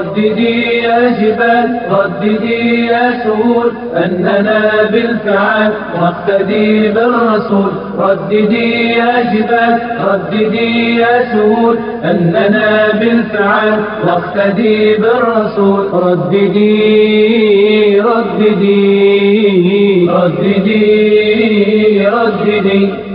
رددي يا جبال رددي يا سهول أننا بالفعل نقتدي بالرسول. رددي يا جبال رددي يا سهول أننا بالفعل نقتدي بالرسول. رددي رددي رددي رددي.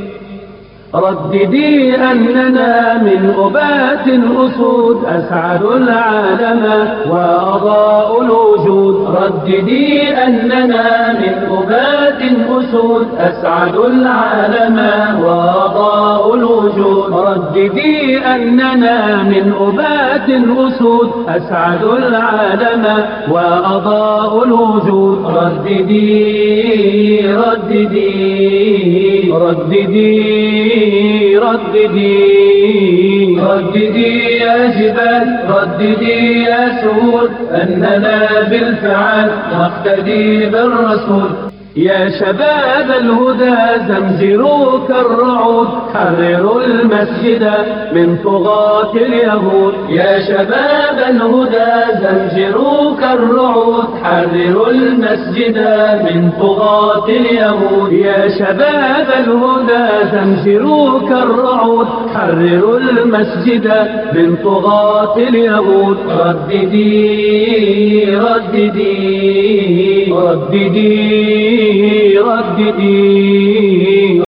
رددي أننا من أبات أسود أسعد العالم وأضاء الوجود. رددي أننا من أبات أسود أسعد العالم وأضاء الوجود. رددي أننا من أبات أسود أسعد العالم وأضاء الوجود. رددي رددي. رددي رددي رددي يا جبال رددي يا سهول أننا بالفعل نقتدي بالرسول. يا شباب الهدى زمجروا كالرعود حرروا المسجد من طغاة اليهود. يا شباب الهدى زمجروا كالرعود حرروا المسجد من طغاة اليهود. يا شباب الهدى زمجروا كالرعود حرروا المسجد من طغاة اليهود. رددي رددي رددي رددي.